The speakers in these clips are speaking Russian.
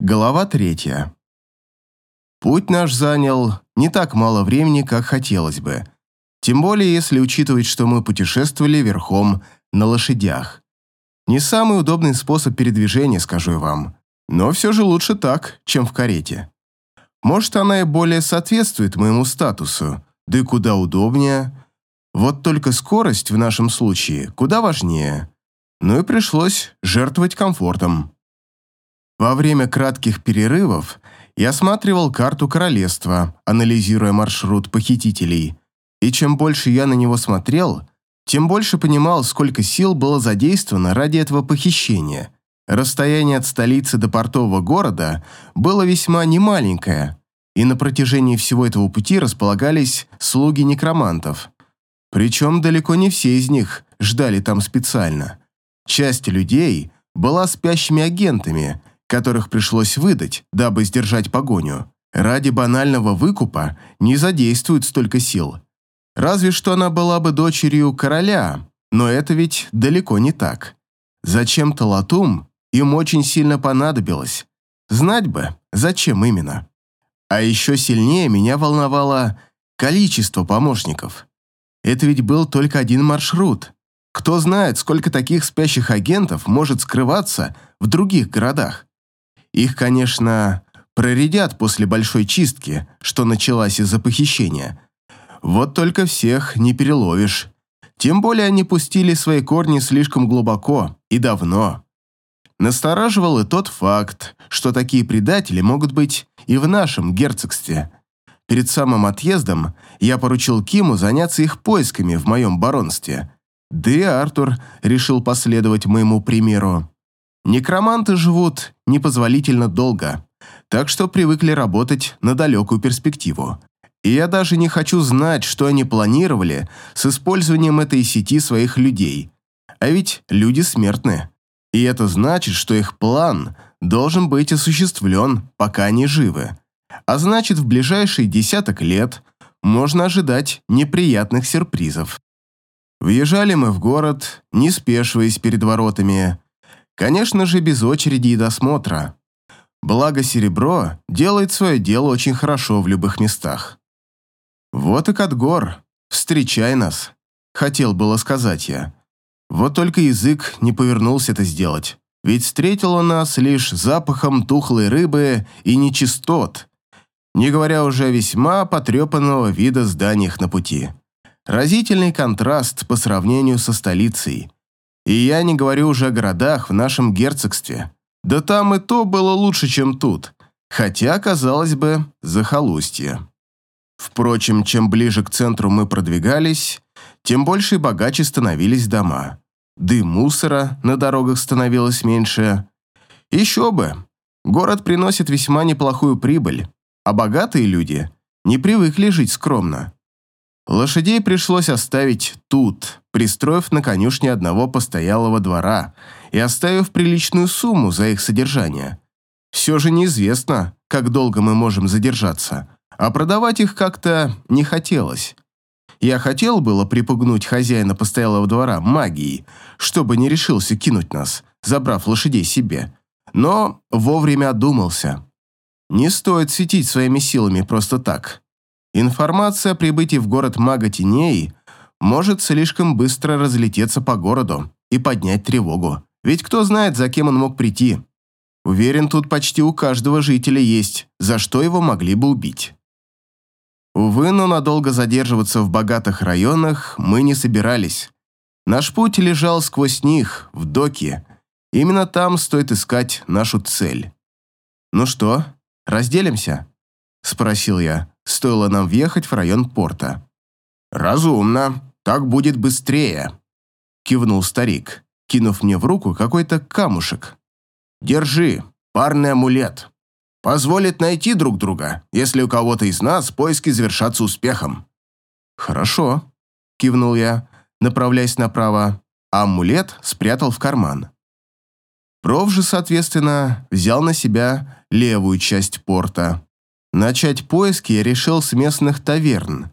Глава третья. Путь наш занял не так мало времени, как хотелось бы. Тем более, если учитывать, что мы путешествовали верхом на лошадях. Не самый удобный способ передвижения, скажу я вам. Но все же лучше так, чем в карете. Может, она и более соответствует моему статусу, да и куда удобнее. Вот только скорость в нашем случае куда важнее. Ну и пришлось жертвовать комфортом. Во время кратких перерывов я осматривал карту королевства, анализируя маршрут похитителей. И чем больше я на него смотрел, тем больше понимал, сколько сил было задействовано ради этого похищения. Расстояние от столицы до портового города было весьма немаленькое, и на протяжении всего этого пути располагались слуги некромантов. Причем далеко не все из них ждали там специально. Часть людей была спящими агентами, которых пришлось выдать, дабы сдержать погоню. Ради банального выкупа не задействуют столько сил. Разве что она была бы дочерью короля, но это ведь далеко не так. Зачем-то Латум им очень сильно понадобилось. Знать бы, зачем именно. А еще сильнее меня волновало количество помощников. Это ведь был только один маршрут. Кто знает, сколько таких спящих агентов может скрываться в других городах. Их, конечно, проредят после большой чистки, что началась из-за похищения. Вот только всех не переловишь. Тем более они пустили свои корни слишком глубоко и давно. Настораживал и тот факт, что такие предатели могут быть и в нашем герцогстве. Перед самым отъездом я поручил Киму заняться их поисками в моем баронстве. Да и Артур решил последовать моему примеру. Некроманты живут непозволительно долго, так что привыкли работать на далекую перспективу. И я даже не хочу знать, что они планировали с использованием этой сети своих людей. А ведь люди смертны. И это значит, что их план должен быть осуществлен, пока они живы. А значит, в ближайшие десяток лет можно ожидать неприятных сюрпризов. Въезжали мы в город, не спешиваясь перед воротами, Конечно же, без очереди и досмотра. Благо серебро делает свое дело очень хорошо в любых местах. Вот и Катгор, встречай нас, хотел было сказать я. Вот только язык не повернулся это сделать, ведь встретил он нас лишь запахом тухлой рыбы и нечистот, не говоря уже о весьма потрепанного вида зданиях на пути. Разительный контраст по сравнению со столицей – и я не говорю уже о городах в нашем герцогстве. Да там и то было лучше, чем тут. Хотя, казалось бы, захолустье. Впрочем, чем ближе к центру мы продвигались, тем больше и богаче становились дома. Да и мусора на дорогах становилось меньше. Еще бы, город приносит весьма неплохую прибыль, а богатые люди не привыкли жить скромно. Лошадей пришлось оставить тут, пристроив на конюшне одного постоялого двора и оставив приличную сумму за их содержание. Все же неизвестно, как долго мы можем задержаться, а продавать их как-то не хотелось. Я хотел было припугнуть хозяина постоялого двора магией, чтобы не решился кинуть нас, забрав лошадей себе, но вовремя одумался. Не стоит светить своими силами просто так. Информация о прибытии в город мага теней может слишком быстро разлететься по городу и поднять тревогу. Ведь кто знает, за кем он мог прийти. Уверен, тут почти у каждого жителя есть, за что его могли бы убить. Увы, но надолго задерживаться в богатых районах мы не собирались. Наш путь лежал сквозь них, в доке. Именно там стоит искать нашу цель. «Ну что, разделимся?» – спросил я стоило нам въехать в район порта. «Разумно, так будет быстрее», – кивнул старик, кинув мне в руку какой-то камушек. «Держи, парный амулет. Позволит найти друг друга, если у кого-то из нас поиски завершатся успехом». «Хорошо», – кивнул я, направляясь направо, а амулет спрятал в карман. Проф же, соответственно, взял на себя левую часть порта. Начать поиски я решил с местных таверн.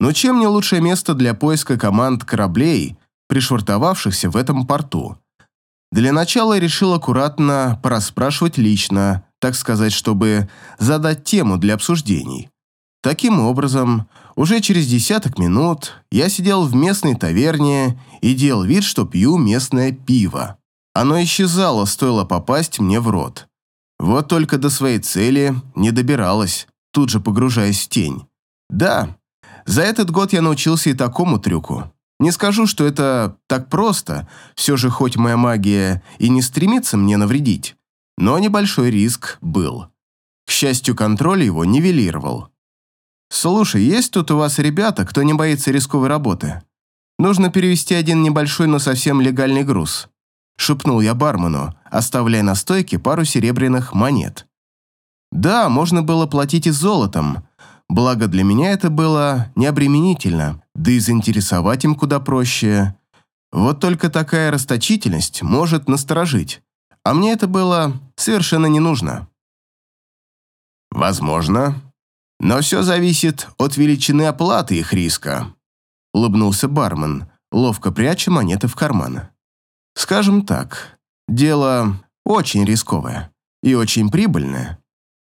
Но чем не лучшее место для поиска команд кораблей, пришвартовавшихся в этом порту? Для начала решил аккуратно порасспрашивать лично так сказать, чтобы задать тему для обсуждений. Таким образом, уже через десяток минут я сидел в местной таверне и делал вид, что пью местное пиво. Оно исчезало, стоило попасть мне в рот. Вот только до своей цели не добиралось, тут же погружаясь в тень. Да, за этот год я научился и такому трюку. Не скажу, что это так просто, все же хоть моя магия и не стремится мне навредить, но небольшой риск был. К счастью, контроль его нивелировал. «Слушай, есть тут у вас ребята, кто не боится рисковой работы? Нужно перевести один небольшой, но совсем легальный груз», шепнул я бармену, оставляя на стойке пару серебряных монет. Да, можно было платить и золотом, благо для меня это было необременительно, да и заинтересовать им куда проще. Вот только такая расточительность может насторожить, а мне это было совершенно не нужно. Возможно, но все зависит от величины оплаты их риска, улыбнулся бармен, ловко пряча монеты в карман. Скажем так, дело очень рисковое и очень прибыльное.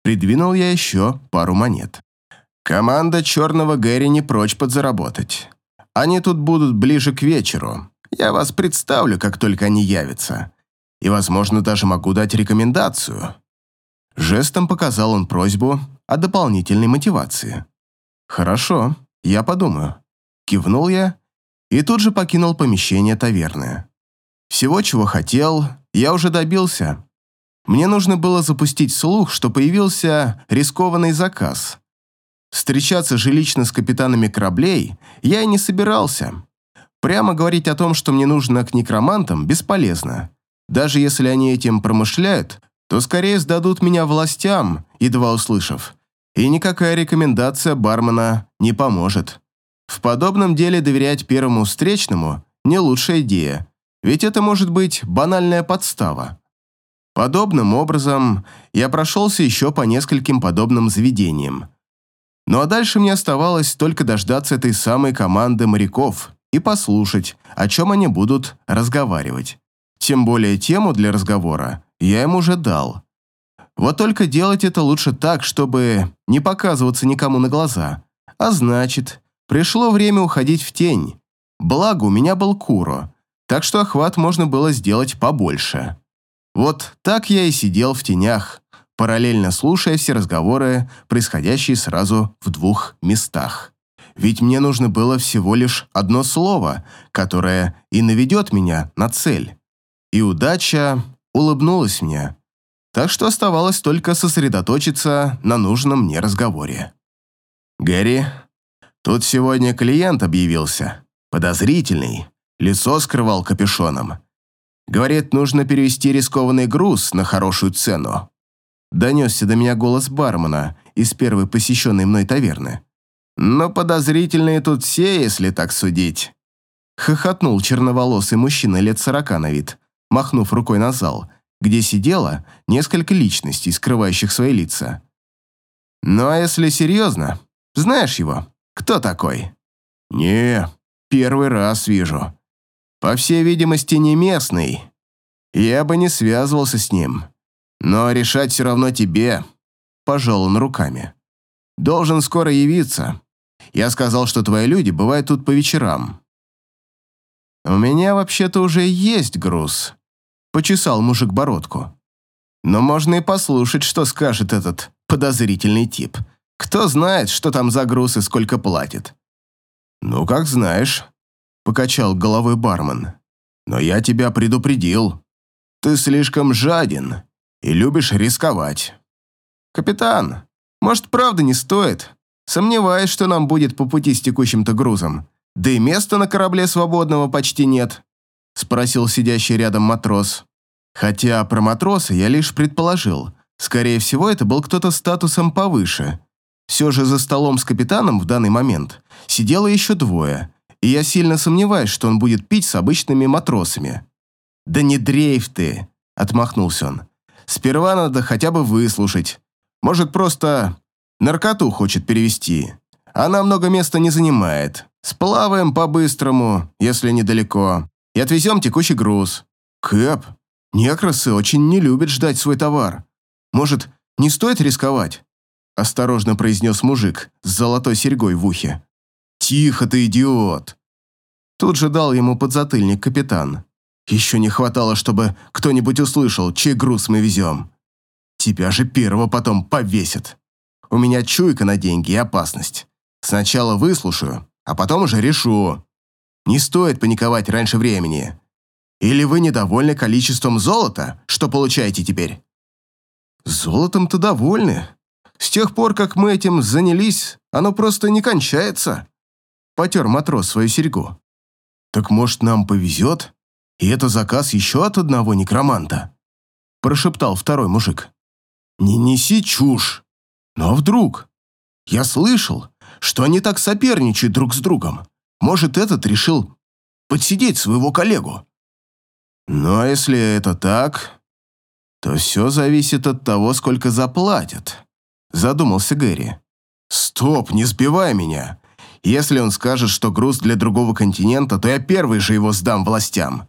Придвинул я еще пару монет. Команда Черного Гэри не прочь подзаработать. Они тут будут ближе к вечеру. Я вас представлю, как только они явятся. И, возможно, даже могу дать рекомендацию. Жестом показал он просьбу о дополнительной мотивации. «Хорошо, я подумаю». Кивнул я и тут же покинул помещение таверны. Всего, чего хотел, я уже добился. Мне нужно было запустить слух, что появился рискованный заказ. Встречаться же лично с капитанами кораблей я и не собирался. Прямо говорить о том, что мне нужно к некромантам, бесполезно. Даже если они этим промышляют, то скорее сдадут меня властям, едва услышав. И никакая рекомендация бармена не поможет. В подобном деле доверять первому встречному – не лучшая идея. Ведь это может быть банальная подстава. Подобным образом я прошелся еще по нескольким подобным заведениям. Ну а дальше мне оставалось только дождаться этой самой команды моряков и послушать, о чем они будут разговаривать. Тем более тему для разговора я им уже дал. Вот только делать это лучше так, чтобы не показываться никому на глаза. А значит, пришло время уходить в тень. Благо, у меня был Куро, так что охват можно было сделать побольше. Вот так я и сидел в тенях, параллельно слушая все разговоры, происходящие сразу в двух местах. Ведь мне нужно было всего лишь одно слово, которое и наведет меня на цель. И удача улыбнулась мне. Так что оставалось только сосредоточиться на нужном мне разговоре. «Гэри, тут сегодня клиент объявился. Подозрительный лицо скрывал капюшоном. Говорит, нужно перевести рискованный груз на хорошую цену. Донесся до меня голос бармена из первой посещенной мной таверны. Но подозрительные тут все, если так судить. Хохотнул черноволосый мужчина лет сорока на вид, махнув рукой на зал, где сидело несколько личностей, скрывающих свои лица. «Ну а если серьезно, знаешь его? Кто такой?» «Не, первый раз вижу. По всей видимости, не местный. Я бы не связывался с ним. Но решать все равно тебе. Пожал он руками. Должен скоро явиться. Я сказал, что твои люди бывают тут по вечерам. У меня вообще-то уже есть груз. Почесал мужик бородку. Но можно и послушать, что скажет этот подозрительный тип. Кто знает, что там за груз и сколько платит. Ну, как знаешь. — покачал головой бармен. «Но я тебя предупредил. Ты слишком жаден и любишь рисковать». «Капитан, может, правда не стоит? Сомневаюсь, что нам будет по пути с текущим-то грузом. Да и места на корабле свободного почти нет», — спросил сидящий рядом матрос. Хотя про матроса я лишь предположил. Скорее всего, это был кто-то статусом повыше. Все же за столом с капитаном в данный момент сидело еще двое, и я сильно сомневаюсь, что он будет пить с обычными матросами». «Да не дрейф ты!» – отмахнулся он. «Сперва надо хотя бы выслушать. Может, просто наркоту хочет перевести. Она много места не занимает. Сплаваем по-быстрому, если недалеко, и отвезем текущий груз». «Кэп, некрасы очень не любят ждать свой товар. Может, не стоит рисковать», – осторожно произнес мужик с золотой серьгой в ухе. «Тихо ты, идиот!» Тут же дал ему подзатыльник капитан. «Еще не хватало, чтобы кто-нибудь услышал, чей груз мы везем. Тебя же первого потом повесят. У меня чуйка на деньги и опасность. Сначала выслушаю, а потом уже решу. Не стоит паниковать раньше времени. Или вы недовольны количеством золота, что получаете теперь?» «Золотом-то довольны. С тех пор, как мы этим занялись, оно просто не кончается», — потер матрос свою серьгу. «Так, может, нам повезет, и это заказ еще от одного некроманта?» — прошептал второй мужик. «Не неси чушь. Но вдруг? Я слышал, что они так соперничают друг с другом. Может, этот решил подсидеть своего коллегу?» «Ну, а если это так, то все зависит от того, сколько заплатят», – задумался Гэри. «Стоп, не сбивай меня. Если он скажет, что груз для другого континента, то я первый же его сдам властям.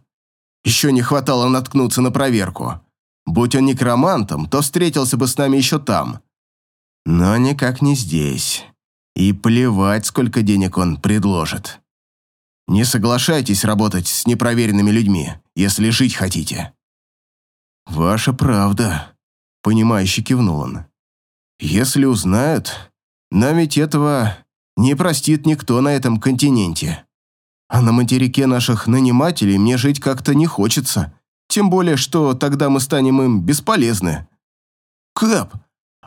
Еще не хватало наткнуться на проверку. Будь он некромантом, то встретился бы с нами еще там. Но никак не здесь. И плевать, сколько денег он предложит. Не соглашайтесь работать с непроверенными людьми, если жить хотите». «Ваша правда», — понимающе кивнул он. «Если узнают, нам ведь этого не простит никто на этом континенте. А на материке наших нанимателей мне жить как-то не хочется, тем более, что тогда мы станем им бесполезны». «Кэп,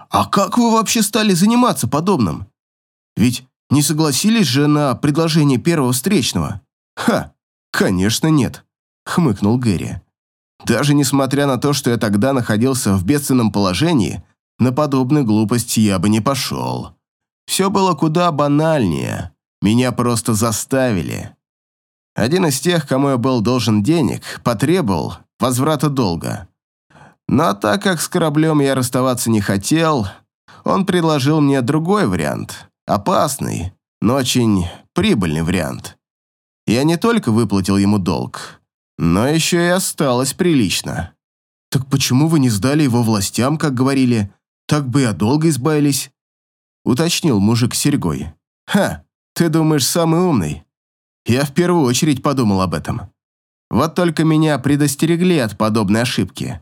а как вы вообще стали заниматься подобным? Ведь не согласились же на предложение первого встречного?» «Ха, конечно нет», — хмыкнул Гэри. Даже несмотря на то, что я тогда находился в бедственном положении, на подобную глупость я бы не пошел. Все было куда банальнее. Меня просто заставили. Один из тех, кому я был должен денег, потребовал возврата долга. Но так как с кораблем я расставаться не хотел, он предложил мне другой вариант. Опасный, но очень прибыльный вариант. Я не только выплатил ему долг, но еще и осталось прилично. Так почему вы не сдали его властям, как говорили? Так бы и долго избавились. Уточнил мужик с серьгой. Ха, ты думаешь, самый умный? Я в первую очередь подумал об этом. Вот только меня предостерегли от подобной ошибки.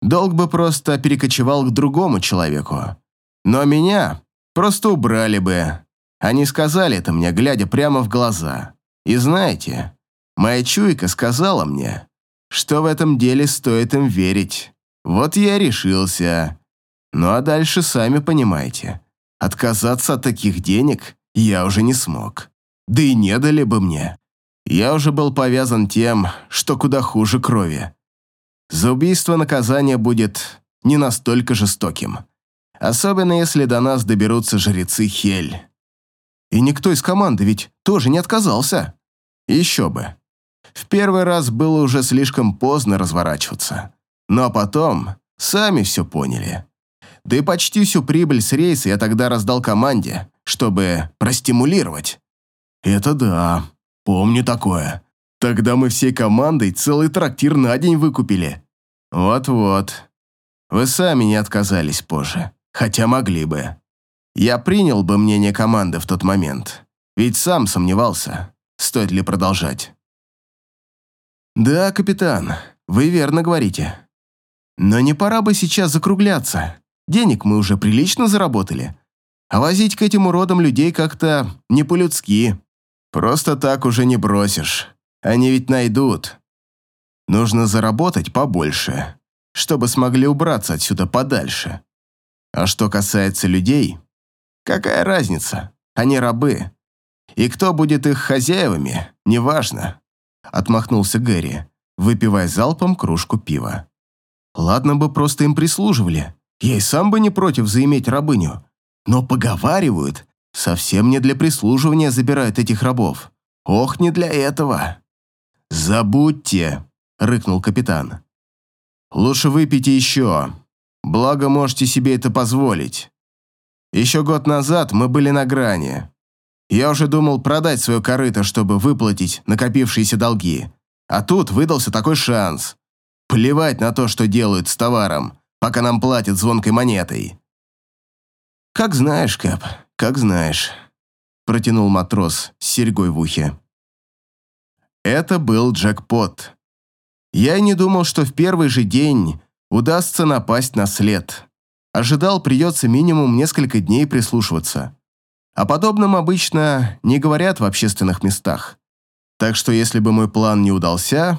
Долг бы просто перекочевал к другому человеку. Но меня просто убрали бы. Они сказали это мне, глядя прямо в глаза. И знаете, Моя чуйка сказала мне, что в этом деле стоит им верить. Вот я решился. Ну а дальше сами понимаете. Отказаться от таких денег я уже не смог. Да и не дали бы мне. Я уже был повязан тем, что куда хуже крови. За убийство наказание будет не настолько жестоким. Особенно если до нас доберутся жрецы Хель. И никто из команды ведь тоже не отказался. Еще бы. В первый раз было уже слишком поздно разворачиваться. Но потом сами все поняли. Да и почти всю прибыль с рейса я тогда раздал команде, чтобы простимулировать. Это да, помню такое. Тогда мы всей командой целый трактир на день выкупили. Вот-вот. Вы сами не отказались позже, хотя могли бы. Я принял бы мнение команды в тот момент, ведь сам сомневался, стоит ли продолжать. «Да, капитан, вы верно говорите. Но не пора бы сейчас закругляться. Денег мы уже прилично заработали. А возить к этим уродам людей как-то не по-людски. Просто так уже не бросишь. Они ведь найдут. Нужно заработать побольше, чтобы смогли убраться отсюда подальше. А что касается людей, какая разница? Они рабы. И кто будет их хозяевами, неважно отмахнулся Гэри, выпивая залпом кружку пива. Ладно бы просто им прислуживали. Я и сам бы не против заиметь рабыню. Но поговаривают, совсем не для прислуживания забирают этих рабов. Ох, не для этого. Забудьте, рыкнул капитан. Лучше выпейте еще. Благо, можете себе это позволить. Еще год назад мы были на грани. Я уже думал продать свое корыто, чтобы выплатить накопившиеся долги. А тут выдался такой шанс. Плевать на то, что делают с товаром. Пока нам платят звонкой монетой». «Как знаешь, Кэп, как знаешь», — протянул матрос с серьгой в ухе. Это был джекпот. Я и не думал, что в первый же день удастся напасть на след. Ожидал, придется минимум несколько дней прислушиваться. О подобном обычно не говорят в общественных местах. Так что если бы мой план не удался,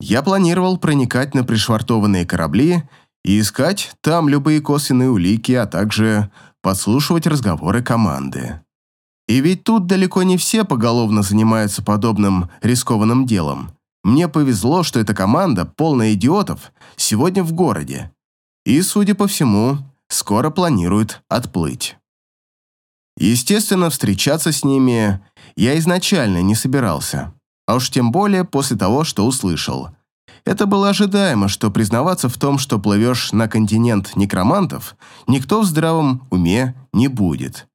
я планировал проникать на пришвартованные корабли и искать там любые косвенные улики, а также подслушивать разговоры команды. И ведь тут далеко не все поголовно занимаются подобным рискованным делом. Мне повезло, что эта команда, полная идиотов, сегодня в городе. И, судя по всему, скоро планирует отплыть. Естественно, встречаться с ними я изначально не собирался, а уж тем более после того, что услышал. Это было ожидаемо, что признаваться в том, что плывешь на континент некромантов, никто в здравом уме не будет.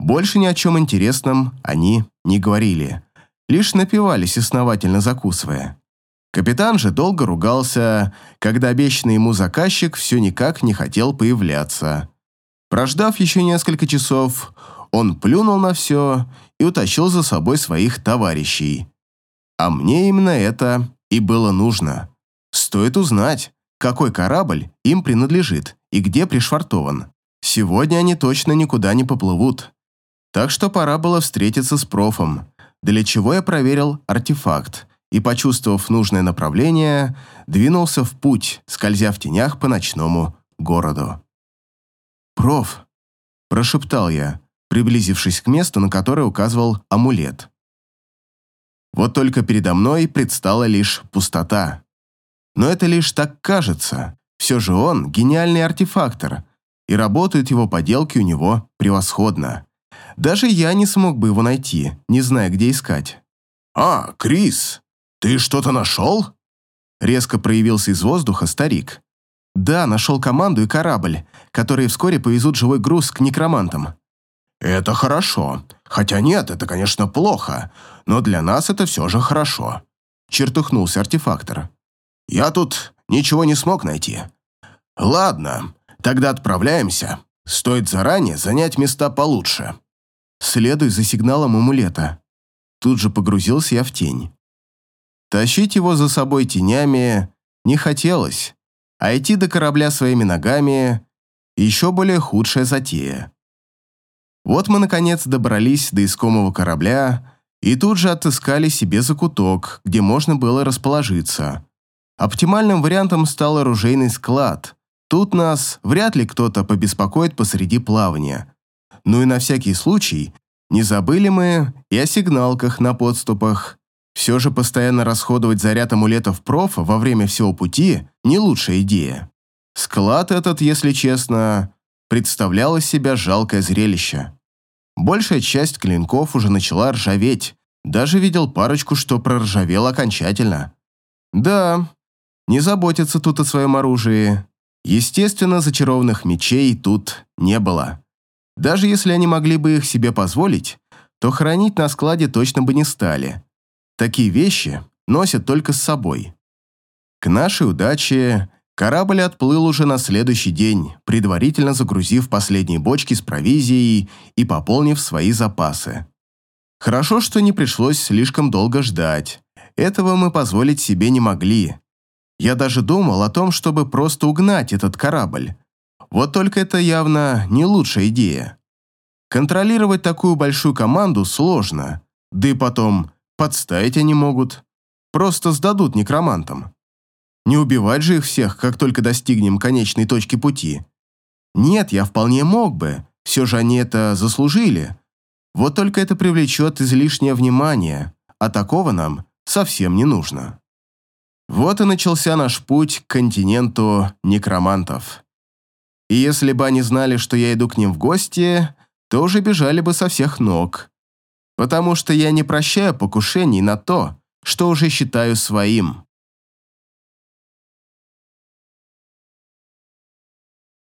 Больше ни о чем интересном они не говорили, лишь напивались, основательно закусывая. Капитан же долго ругался, когда обещанный ему заказчик все никак не хотел появляться. Прождав еще несколько часов, он плюнул на все и утащил за собой своих товарищей. А мне именно это и было нужно. Стоит узнать, какой корабль им принадлежит и где пришвартован. Сегодня они точно никуда не поплывут. Так что пора было встретиться с профом, для чего я проверил артефакт и, почувствовав нужное направление, двинулся в путь, скользя в тенях по ночному городу. «Проф», – прошептал я, приблизившись к месту, на которое указывал амулет. Вот только передо мной предстала лишь пустота. Но это лишь так кажется. Все же он гениальный артефактор, и работают его поделки у него превосходно. Даже я не смог бы его найти, не зная, где искать. «А, Крис, ты что-то нашел?» Резко проявился из воздуха старик. Да, нашел команду и корабль, которые вскоре повезут живой груз к некромантам. Это хорошо. Хотя нет, это, конечно, плохо, но для нас это все же хорошо. Чертухнулся артефактор. Я тут ничего не смог найти. Ладно, тогда отправляемся. Стоит заранее занять места получше. Следуй за сигналом амулета. Тут же погрузился я в тень. Тащить его за собой тенями не хотелось а идти до корабля своими ногами – еще более худшая затея. Вот мы, наконец, добрались до искомого корабля и тут же отыскали себе закуток, где можно было расположиться. Оптимальным вариантом стал оружейный склад. Тут нас вряд ли кто-то побеспокоит посреди плавания. Ну и на всякий случай не забыли мы и о сигналках на подступах. Все же постоянно расходовать заряд амулетов профа во время всего пути – не лучшая идея. Склад этот, если честно, представлял из себя жалкое зрелище. Большая часть клинков уже начала ржаветь, даже видел парочку, что проржавел окончательно. Да, не заботятся тут о своем оружии. Естественно, зачарованных мечей тут не было. Даже если они могли бы их себе позволить, то хранить на складе точно бы не стали. Такие вещи носят только с собой. К нашей удаче корабль отплыл уже на следующий день, предварительно загрузив последние бочки с провизией и пополнив свои запасы. Хорошо, что не пришлось слишком долго ждать. Этого мы позволить себе не могли. Я даже думал о том, чтобы просто угнать этот корабль. Вот только это явно не лучшая идея. Контролировать такую большую команду сложно. Да и потом, Подставить они могут. Просто сдадут некромантам. Не убивать же их всех, как только достигнем конечной точки пути. Нет, я вполне мог бы. Все же они это заслужили. Вот только это привлечет излишнее внимание, а такого нам совсем не нужно. Вот и начался наш путь к континенту некромантов. И если бы они знали, что я иду к ним в гости, то уже бежали бы со всех ног потому что я не прощаю покушений на то, что уже считаю своим.